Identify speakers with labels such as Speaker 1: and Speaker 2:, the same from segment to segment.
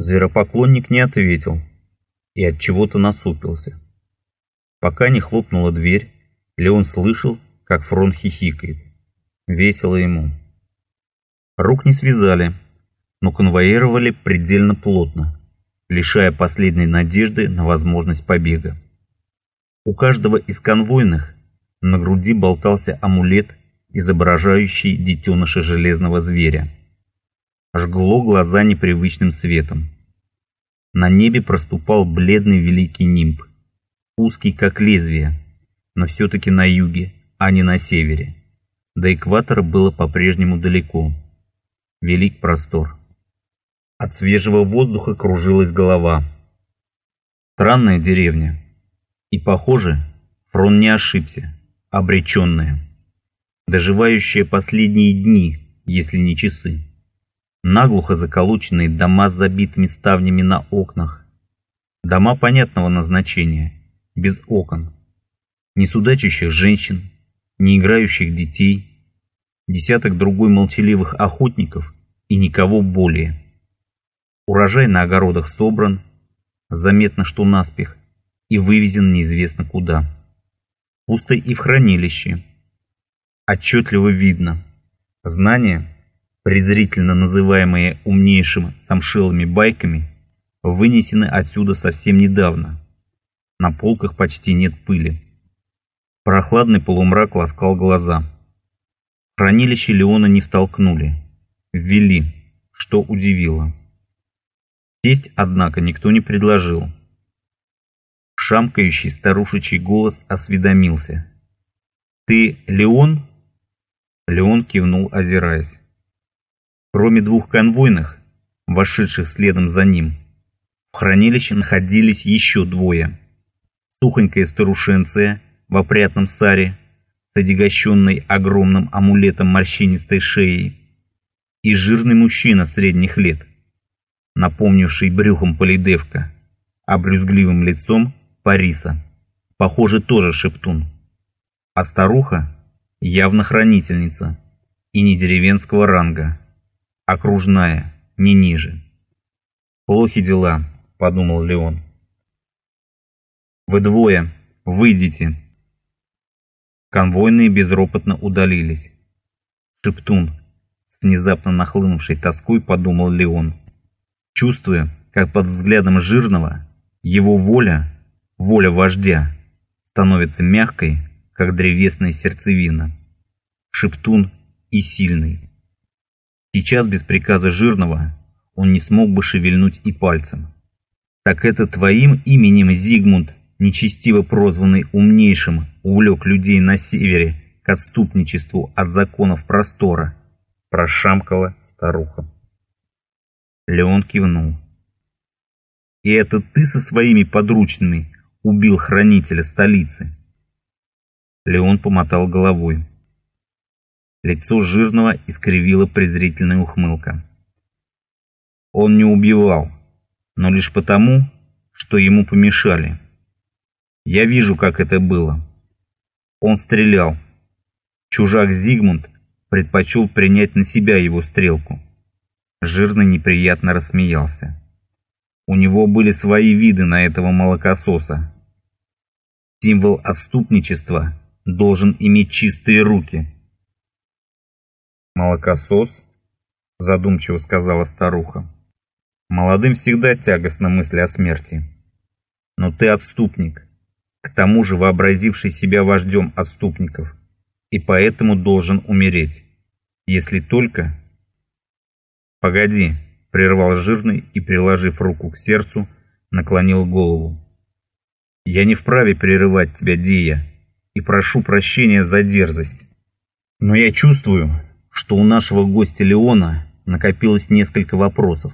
Speaker 1: Зверопоклонник не ответил и от чего-то насупился. Пока не хлопнула дверь, Леон слышал, как Фрон хихикает. Весело ему. Рук не связали, но конвоировали предельно плотно, лишая последней надежды на возможность побега. У каждого из конвойных на груди болтался амулет, изображающий детеныша железного зверя. Жгло глаза непривычным светом. На небе проступал бледный великий нимб, узкий как лезвие, но все-таки на юге, а не на севере. До экватора было по-прежнему далеко. Велик простор. От свежего воздуха кружилась голова. Странная деревня. И, похоже, Фрон не ошибся, обреченная, доживающая последние дни, если не часы. Наглухо заколоченные дома с забитыми ставнями на окнах. Дома понятного назначения, без окон. Несудачащих женщин, не играющих детей, десяток другой молчаливых охотников и никого более. Урожай на огородах собран, заметно, что наспех, и вывезен неизвестно куда. Пусто и в хранилище. Отчетливо видно. Знания, презрительно называемые умнейшим самшилыми байками, вынесены отсюда совсем недавно. На полках почти нет пыли. Прохладный полумрак ласкал глаза. хранилище Леона не втолкнули. Ввели, что удивило. Сесть, однако, никто не предложил шамкающий старушечий голос осведомился. «Ты Леон?» Леон кивнул, озираясь. Кроме двух конвойных, вошедших следом за ним, в хранилище находились еще двое. Сухонькая старушенция в опрятном саре, с одегощенной огромным амулетом морщинистой шеей, и жирный мужчина средних лет, напомнивший брюхом полидевка, а брюзгливым лицом Париса. Похоже, тоже шептун. А старуха явно хранительница. И не деревенского ранга. Окружная, не ниже. Плохи дела, подумал Леон. Вы двое, выйдите. Конвойные безропотно удалились. Шептун, с внезапно нахлынувшей тоской, подумал Леон. Чувствуя, как под взглядом жирного его воля воля вождя становится мягкой, как древесная сердцевина. Шептун и сильный. Сейчас без приказа жирного он не смог бы шевельнуть и пальцем. Так это твоим именем Зигмунд, нечестиво прозванный умнейшим, увлек людей на севере к отступничеству от законов простора, прошамкала старуха. Леон кивнул. И это ты со своими подручными убил хранителя столицы. Леон помотал головой. Лицо жирного искривила презрительная ухмылка. Он не убивал, но лишь потому, что ему помешали. Я вижу, как это было. Он стрелял. Чужак Зигмунд предпочел принять на себя его стрелку. Жирный неприятно рассмеялся. У него были свои виды на этого молокососа. Символ отступничества должен иметь чистые руки. «Молокосос?» – задумчиво сказала старуха. «Молодым всегда тягостна мысль о смерти. Но ты отступник, к тому же вообразивший себя вождем отступников, и поэтому должен умереть, если только...» «Погоди», прервал жирный и, приложив руку к сердцу, наклонил голову. «Я не вправе прерывать тебя, Дия, и прошу прощения за дерзость. Но я чувствую, что у нашего гостя Леона накопилось несколько вопросов.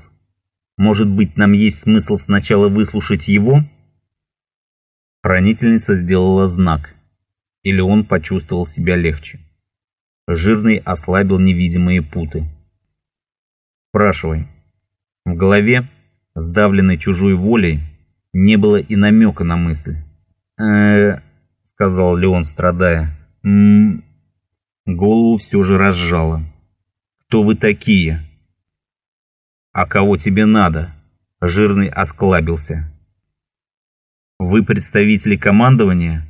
Speaker 1: Может быть, нам есть смысл сначала выслушать его?» Хранительница сделала знак, и Леон почувствовал себя легче. Жирный ослабил невидимые путы. «Спрашивай», в голове, сдавленной чужой волей, не было и намека на мысль. э сказал Леон, страдая. «М-м-м». Голову все же разжало. «Кто вы такие?» «А кого тебе надо?» Жирный осклабился. Вы представители командования?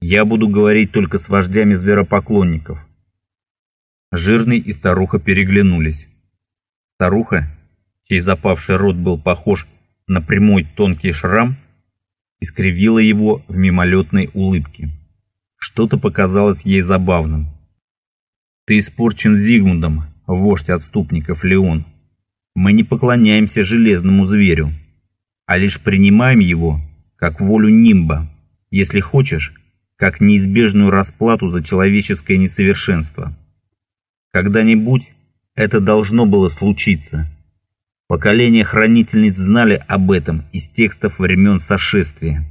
Speaker 1: Я буду говорить только с вождями зверопоклонников. Жирный и старуха переглянулись. Старуха, чей запавший рот был похож на прямой тонкий шрам, искривила его в мимолетной улыбке. Что-то показалось ей забавным. «Ты испорчен Зигмундом, вождь отступников Леон. Мы не поклоняемся железному зверю, а лишь принимаем его, как волю Нимба, если хочешь, как неизбежную расплату за человеческое несовершенство. Когда-нибудь это должно было случиться. Поколения хранительниц знали об этом из текстов времен сошествия.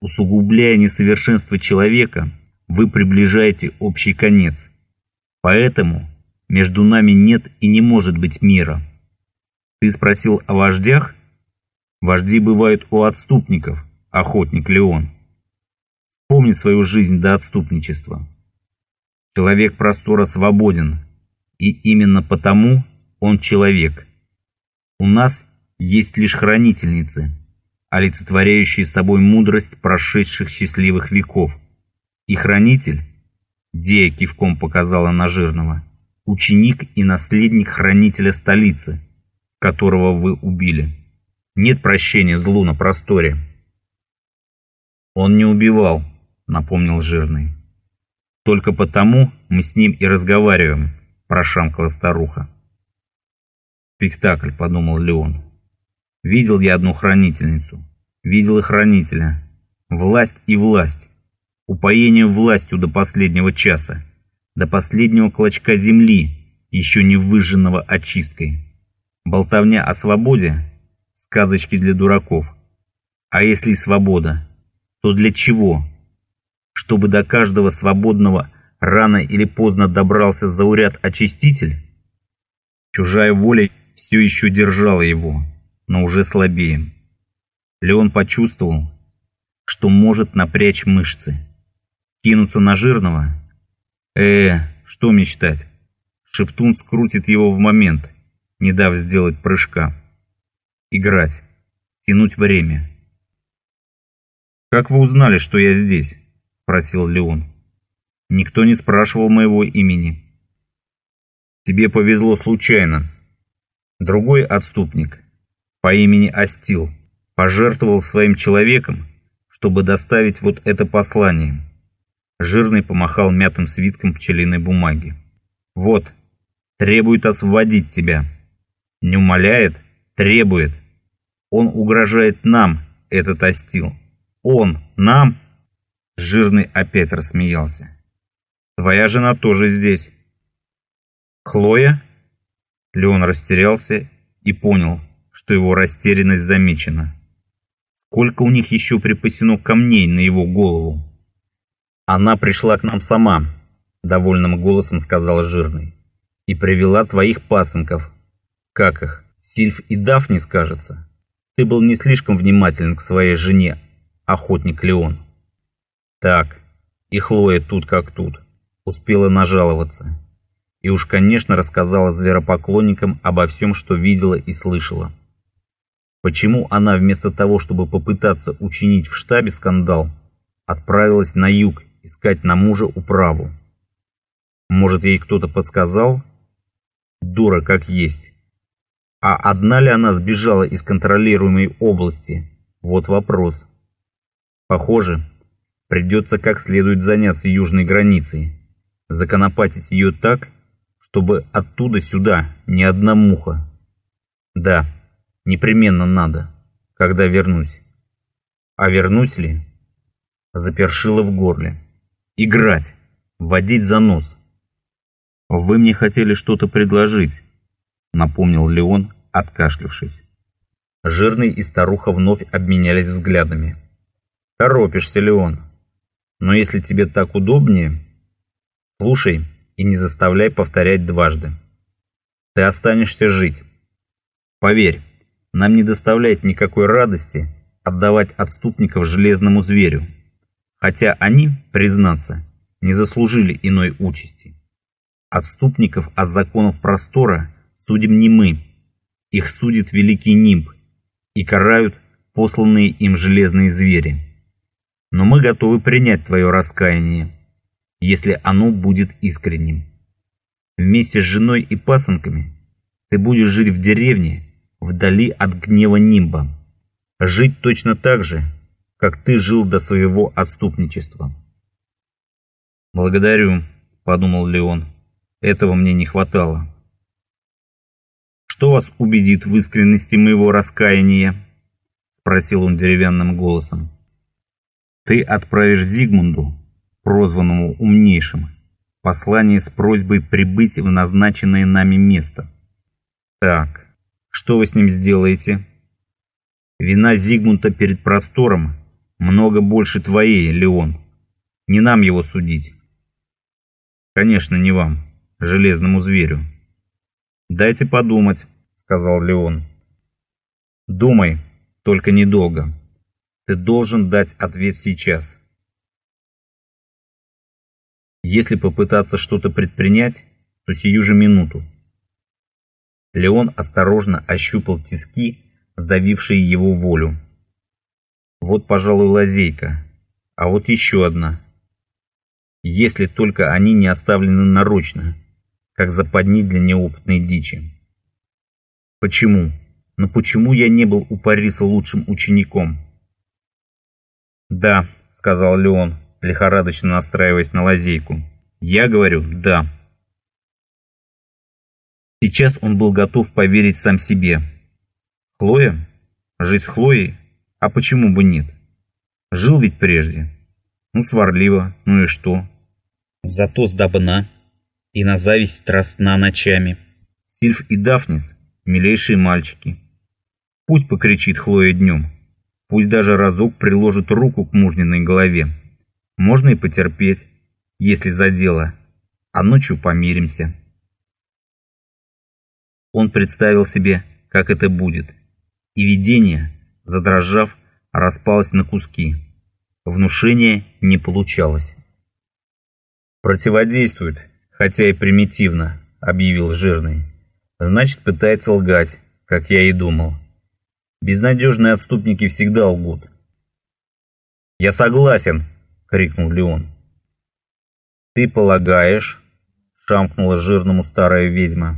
Speaker 1: Усугубляя несовершенство человека, вы приближаете общий конец. Поэтому между нами нет и не может быть мира. Ты спросил о вождях? Вожди бывают у отступников, охотник Леон. Помни свою жизнь до отступничества. Человек простора свободен, и именно потому он человек. У нас есть лишь хранительницы, олицетворяющие собой мудрость прошедших счастливых веков. И хранитель, Дея кивком показала на жирного, ученик и наследник хранителя столицы, которого вы убили. Нет прощения злу на просторе. Он не убивал, напомнил жирный. Только потому мы с ним и разговариваем, прошамкала старуха. Спектакль, подумал Леон. Видел я одну хранительницу, видел и хранителя. Власть и власть. Упоение властью до последнего часа, до последнего клочка земли, еще не выжженного очисткой. Болтовня о свободе – сказочки для дураков. А если свобода, то для чего? Чтобы до каждого свободного рано или поздно добрался зауряд-очиститель? Чужая воля все еще держала его, но уже слабее. Леон почувствовал, что может напрячь мышцы. Кинуться на жирного? Э, что мечтать? Шептун скрутит его в момент, не дав сделать прыжка. Играть. Тянуть время. «Как вы узнали, что я здесь?» – спросил Леон. «Никто не спрашивал моего имени». «Тебе повезло случайно», Другой отступник по имени Астил пожертвовал своим человеком, чтобы доставить вот это послание. Жирный помахал мятым свитком пчелиной бумаги. Вот, требует освободить тебя. Не умоляет, требует. Он угрожает нам, этот Астил. Он, нам? Жирный опять рассмеялся. Твоя жена тоже здесь. Хлоя? Леон растерялся и понял, что его растерянность замечена. Сколько у них еще припасено камней на его голову? Она пришла к нам сама, довольным голосом сказал Жирный, и привела твоих пасынков. Как их? Сильф и Дафни, скажется. Ты был не слишком внимателен к своей жене, охотник Леон. Так, и Хлоя тут как тут, успела нажаловаться и уж, конечно, рассказала зверопоклонникам обо всем, что видела и слышала. Почему она вместо того, чтобы попытаться учинить в штабе скандал, отправилась на юг искать на мужа управу? Может, ей кто-то подсказал? Дура как есть. А одна ли она сбежала из контролируемой области? Вот вопрос. Похоже, придется как следует заняться южной границей, законопатить ее так, чтобы оттуда сюда ни одна муха. Да, непременно надо, когда вернусь. А вернусь ли? Запершило в горле. Играть, водить за нос. Вы мне хотели что-то предложить, напомнил Леон, откашлившись. Жирный и старуха вновь обменялись взглядами. Торопишься, Леон. Но если тебе так удобнее... Слушай, и не заставляй повторять дважды. Ты останешься жить. Поверь, нам не доставляет никакой радости отдавать отступников железному зверю, хотя они, признаться, не заслужили иной участи. Отступников от законов простора судим не мы, их судит великий нимб, и карают посланные им железные звери. Но мы готовы принять твое раскаяние, если оно будет искренним. Вместе с женой и пасынками ты будешь жить в деревне, вдали от гнева Нимба. Жить точно так же, как ты жил до своего отступничества. «Благодарю», — подумал Леон, — «этого мне не хватало». «Что вас убедит в искренности моего раскаяния?» — спросил он деревянным голосом. «Ты отправишь Зигмунду, прозванному умнейшим, послание с просьбой прибыть в назначенное нами место. Так, что вы с ним сделаете? Вина Зигмунта перед простором много больше твоей, Леон. Не нам его судить. Конечно, не вам, железному зверю. Дайте подумать, сказал Леон. Думай, только недолго. Ты должен дать ответ сейчас. Если попытаться что-то предпринять, то сию же минуту. Леон осторожно ощупал тиски, сдавившие его волю. Вот, пожалуй, лазейка. А вот еще одна. Если только они не оставлены нарочно, как западни для неопытной дичи. Почему? Но почему я не был у Париса лучшим учеником? Да, сказал Леон, лихорадочно настраиваясь на лазейку. «Я говорю «да». Сейчас он был готов поверить сам себе. Хлоя? Жизнь с Хлоей? А почему бы нет? Жил ведь прежде. Ну, сварливо, ну и что? Зато сдобна и на зависть страстна ночами. Сильф и Дафнис — милейшие мальчики. Пусть покричит Хлоя днем, пусть даже разок приложит руку к мужниной голове. Можно и потерпеть, если за дело, а ночью помиримся. Он представил себе, как это будет, и видение, задрожав, распалось на куски. Внушение не получалось. «Противодействует, хотя и примитивно», — объявил Жирный. «Значит, пытается лгать, как я и думал. Безнадежные отступники всегда лгут». «Я согласен», крикнул Леон. «Ты полагаешь?» — шамкнула жирному старая ведьма.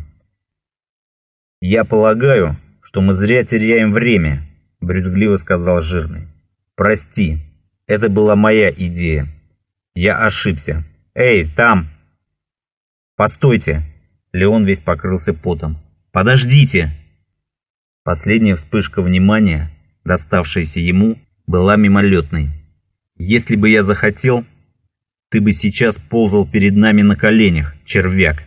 Speaker 1: «Я полагаю, что мы зря теряем время», — брюзгливо сказал жирный. «Прости, это была моя идея. Я ошибся. Эй, там!» «Постойте!» Леон весь покрылся потом. «Подождите!» Последняя вспышка внимания, доставшаяся ему, была мимолетной. Если бы я захотел, ты бы сейчас ползал перед нами на коленях, червяк.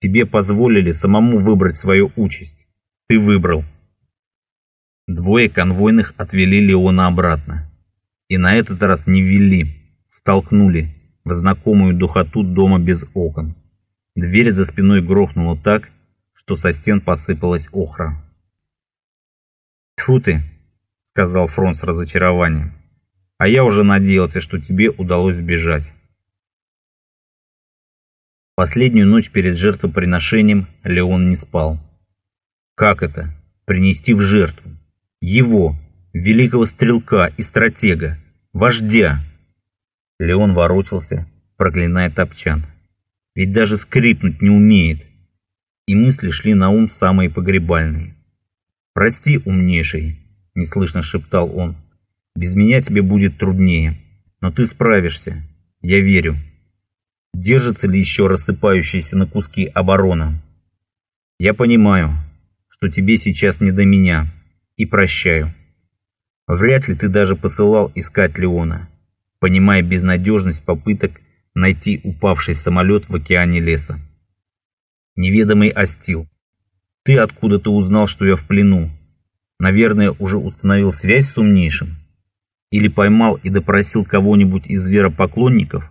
Speaker 1: Тебе позволили самому выбрать свою участь. Ты выбрал. Двое конвойных отвели Леона обратно. И на этот раз не ввели, втолкнули в знакомую духоту дома без окон. Дверь за спиной грохнула так, что со стен посыпалась охра. «Тьфу ты!» — сказал Фрон с разочарованием. А я уже надеялся, что тебе удалось сбежать. Последнюю ночь перед жертвоприношением Леон не спал. Как это? Принести в жертву? Его, великого стрелка и стратега, вождя. Леон ворочался, проклиная топчан. Ведь даже скрипнуть не умеет. И мысли шли на ум самые погребальные. «Прости, умнейший», — неслышно шептал он. Без меня тебе будет труднее, но ты справишься, я верю. Держится ли еще рассыпающаяся на куски оборона? Я понимаю, что тебе сейчас не до меня, и прощаю. Вряд ли ты даже посылал искать Леона, понимая безнадежность попыток найти упавший самолет в океане леса. Неведомый остил. Ты откуда-то узнал, что я в плену. Наверное, уже установил связь с умнейшим или поймал и допросил кого-нибудь из зверопоклонников?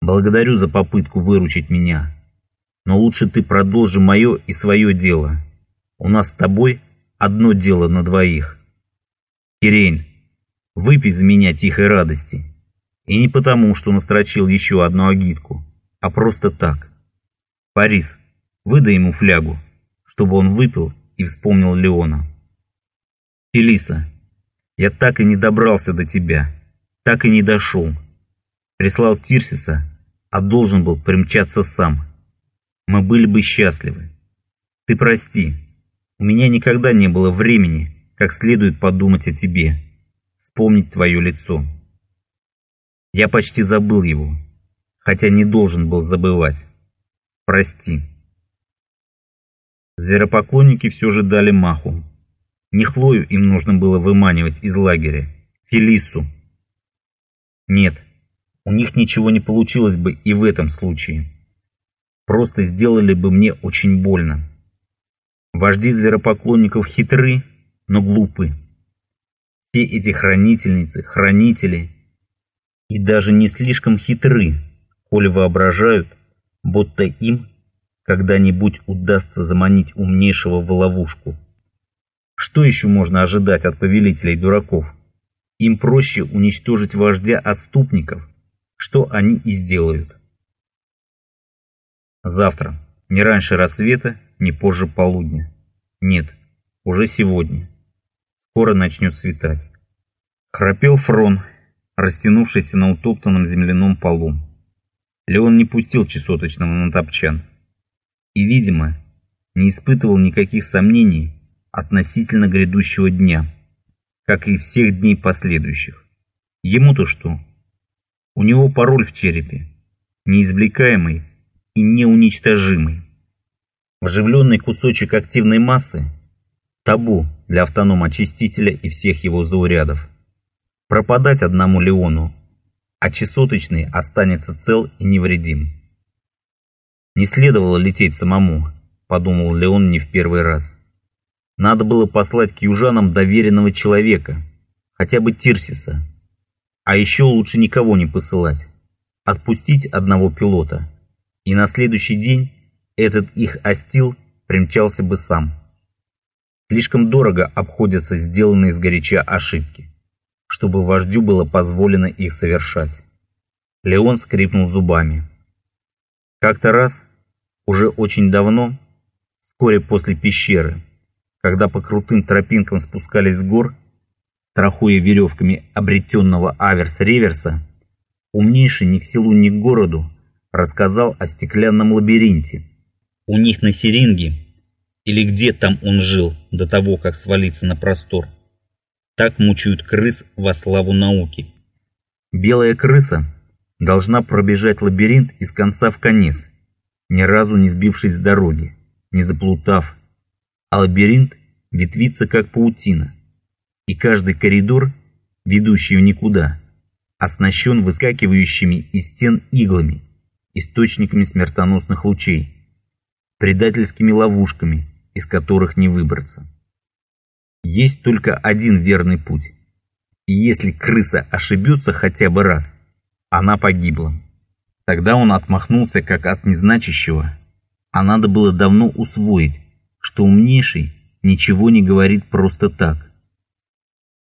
Speaker 1: Благодарю за попытку выручить меня. Но лучше ты продолжи мое и свое дело. У нас с тобой одно дело на двоих. Кирейн, выпей за меня тихой радости. И не потому, что настрочил еще одну агитку, а просто так. Парис, выдай ему флягу, чтобы он выпил и вспомнил Леона. Фелиса, я так и не добрался до тебя, так и не дошел. Прислал Тирсиса, а должен был примчаться сам. Мы были бы счастливы. Ты прости, у меня никогда не было времени, как следует подумать о тебе, вспомнить твое лицо. Я почти забыл его, хотя не должен был забывать. Прости. Зверопоклонники все же дали маху. Не Хлою им нужно было выманивать из лагеря, Фелису. Нет, у них ничего не получилось бы и в этом случае. Просто сделали бы мне очень больно. Вожди зверопоклонников хитры, но глупы. Все эти хранительницы, хранители и даже не слишком хитры, коли воображают, будто им когда-нибудь удастся заманить умнейшего в ловушку. Что еще можно ожидать от повелителей дураков? Им проще уничтожить вождя отступников, что они и сделают. Завтра, не раньше рассвета, не позже полудня. Нет, уже сегодня. Скоро начнет светать. Храпел Фрон, растянувшийся на утоптанном земляном полу. Леон не пустил чесоточного на топчан. И, видимо, не испытывал никаких сомнений относительно грядущего дня, как и всех дней последующих. Ему-то что? У него пароль в черепе, неизвлекаемый и неуничтожимый. Вживленный кусочек активной массы – табу для автоном-очистителя и всех его заурядов. Пропадать одному Леону а чесоточный останется цел и невредим. Не следовало лететь самому, подумал Леон не в первый раз. Надо было послать к южанам доверенного человека, хотя бы Тирсиса. А еще лучше никого не посылать. Отпустить одного пилота. И на следующий день этот их остил примчался бы сам. Слишком дорого обходятся сделанные сгоряча ошибки чтобы вождю было позволено их совершать. Леон скрипнул зубами. Как-то раз, уже очень давно, вскоре после пещеры, когда по крутым тропинкам спускались с гор, страхуя веревками обретенного аверс-реверса, умнейший ни к селу, ни к городу рассказал о стеклянном лабиринте. У них на Серинге, или где там он жил до того, как свалиться на простор, так мучают крыс во славу науки. Белая крыса должна пробежать лабиринт из конца в конец, ни разу не сбившись с дороги, не заплутав. А лабиринт ветвится как паутина, и каждый коридор, ведущий в никуда, оснащен выскакивающими из стен иглами, источниками смертоносных лучей, предательскими ловушками, из которых не выбраться. Есть только один верный путь. И если крыса ошибется хотя бы раз, она погибла. Тогда он отмахнулся как от незначащего, а надо было давно усвоить, что умнейший ничего не говорит просто так.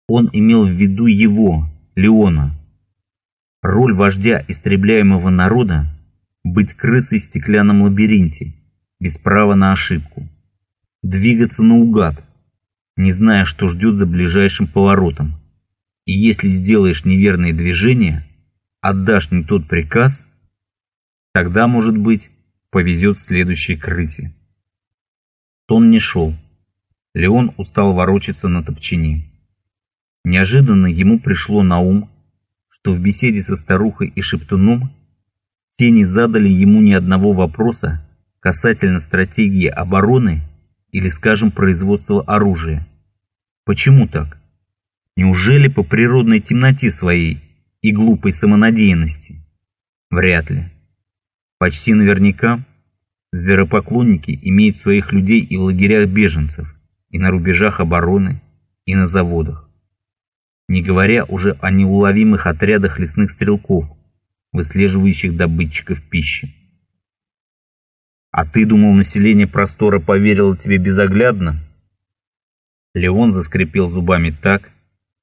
Speaker 1: Он имел в виду его, Леона. Роль вождя истребляемого народа – быть крысой в стеклянном лабиринте, без права на ошибку. Двигаться наугад – не зная, что ждет за ближайшим поворотом. И если сделаешь неверные движения, отдашь не тот приказ, тогда, может быть, повезет следующей крысе. Сон не шел. Леон устал ворочаться на топчине. Неожиданно ему пришло на ум, что в беседе со старухой и шептуном те не задали ему ни одного вопроса касательно стратегии обороны или, скажем, производства оружия. Почему так? Неужели по природной темноте своей и глупой самонадеянности? Вряд ли. Почти наверняка зверопоклонники имеют своих людей и в лагерях беженцев, и на рубежах обороны, и на заводах. Не говоря уже о неуловимых отрядах лесных стрелков, выслеживающих добытчиков пищи. А ты думал, население простора поверило тебе безоглядно? Леон заскрипел зубами так,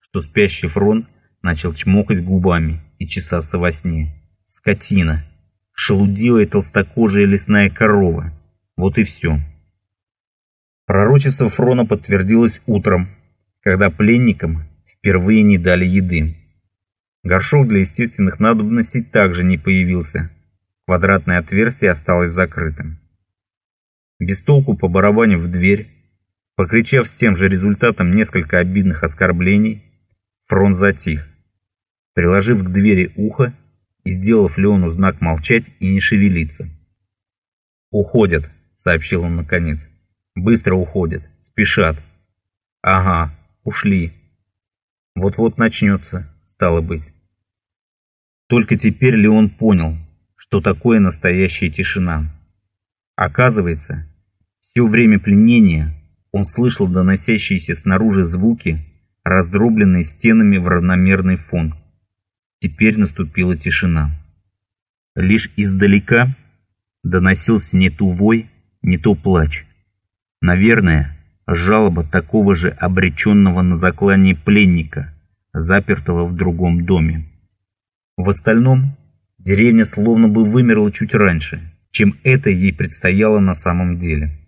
Speaker 1: что спящий Фрон начал чмокать губами и чесаться во сне. Скотина. Шелудивая толстокожая лесная корова. Вот и все. Пророчество Фрона подтвердилось утром, когда пленникам впервые не дали еды. Горшок для естественных надобностей также не появился. Квадратное отверстие осталось закрытым. Без толку по барабаню в дверь, покричав с тем же результатом несколько обидных оскорблений, фронт затих. Приложив к двери ухо и сделав Леону знак молчать и не шевелиться. «Уходят», — сообщил он наконец. «Быстро уходят, спешат». «Ага, ушли. Вот-вот начнется, стало быть». Только теперь Леон понял, что такое настоящая тишина. Оказывается, все время пленения он слышал доносящиеся снаружи звуки, раздробленные стенами в равномерный фон. Теперь наступила тишина. Лишь издалека доносился не то вой, не то плач. Наверное, жалоба такого же обреченного на заклание пленника, запертого в другом доме. В остальном, деревня словно бы вымерла чуть раньше, чем это ей предстояло на самом деле.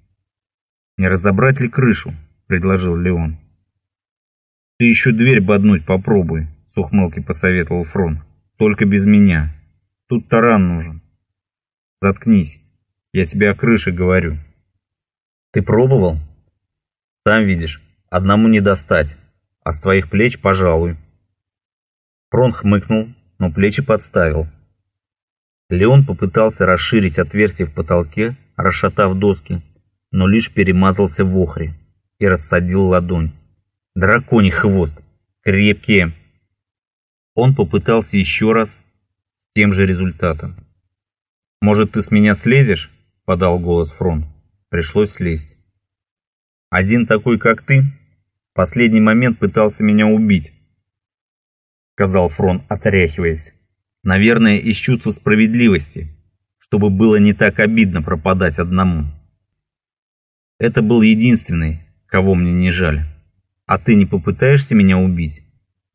Speaker 1: «Не разобрать ли крышу?» — предложил Леон. «Ты еще дверь боднуть попробуй», — с ухмылкой посоветовал Фрон. «Только без меня. Тут таран нужен». «Заткнись. Я тебе о крыше говорю». «Ты пробовал?» «Сам видишь, одному не достать, а с твоих плеч, пожалуй». Фрон хмыкнул, но плечи подставил. Леон попытался расширить отверстие в потолке, расшатав доски, но лишь перемазался в охре и рассадил ладонь. Драконий хвост! Крепкие! Он попытался еще раз с тем же результатом. «Может, ты с меня слезешь?» — подал голос Фрон. Пришлось слезть. «Один такой, как ты, в последний момент пытался меня убить», — сказал Фрон, отряхиваясь. Наверное, из чувства справедливости, чтобы было не так обидно пропадать одному. Это был единственный, кого мне не жаль. А ты не попытаешься меня убить?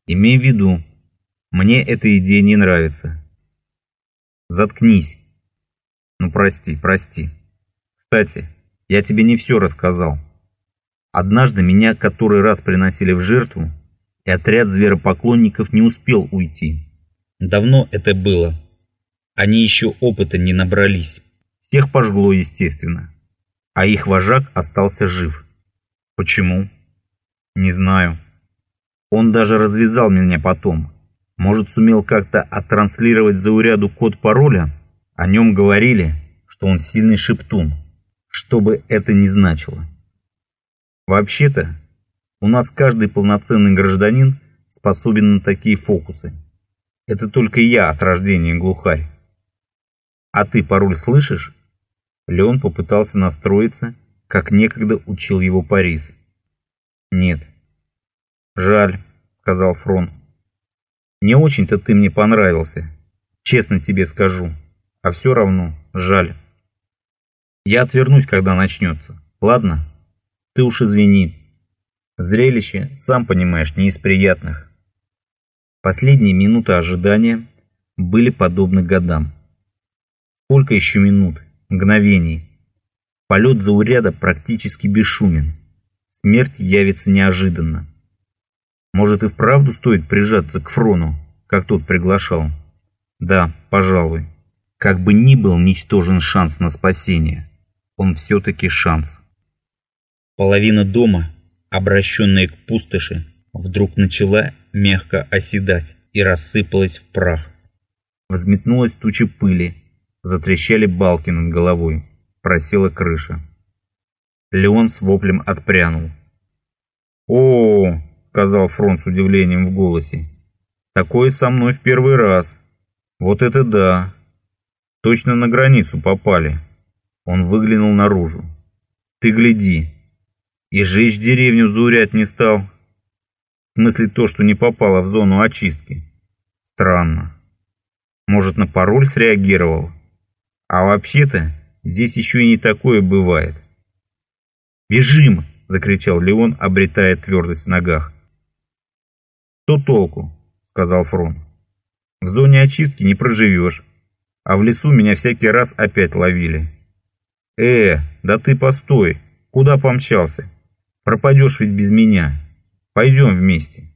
Speaker 1: Имей в виду, мне эта идея не нравится. Заткнись. Ну прости, прости. Кстати, я тебе не все рассказал. Однажды меня который раз приносили в жертву, и отряд зверопоклонников не успел уйти. Давно это было. Они еще опыта не набрались. Всех пожгло, естественно. А их вожак остался жив. Почему? Не знаю. Он даже развязал меня потом. Может, сумел как-то оттранслировать зауряду код пароля? О нем говорили, что он сильный шептун, что бы это ни значило. Вообще-то, у нас каждый полноценный гражданин способен на такие фокусы. Это только я от рождения глухарь. А ты пароль слышишь? Леон попытался настроиться, как некогда учил его Парис. Нет. Жаль, сказал Фрон. Не очень-то ты мне понравился, честно тебе скажу. А все равно жаль. Я отвернусь, когда начнется. Ладно? Ты уж извини. Зрелище, сам понимаешь, не из приятных. Последние минуты ожидания были подобны годам. Сколько еще минут, мгновений? Полет зауряда практически бесшумен. Смерть явится неожиданно. Может и вправду стоит прижаться к Фрону, как тот приглашал? Да, пожалуй. Как бы ни был ничтожен шанс на спасение, он все-таки шанс. Половина дома, обращенная к пустоши, вдруг начала мягко оседать и рассыпалась в прах. Взметнулась туча пыли, затрещали балки над головой, просела крыша. Леон с воплем отпрянул. «О, — сказал Фрон с удивлением в голосе, — такое со мной в первый раз. Вот это да! Точно на границу попали!» Он выглянул наружу. «Ты гляди! И жечь деревню заурять не стал!» В смысле то, что не попало в зону очистки. Странно. Может, на пароль среагировал? А вообще-то, здесь еще и не такое бывает. «Бежим!» — закричал Леон, обретая твердость в ногах. «Что толку?» — сказал Фрон. «В зоне очистки не проживешь, а в лесу меня всякий раз опять ловили». «Э, да ты постой! Куда помчался? Пропадешь ведь без меня!» Пойдем вместе.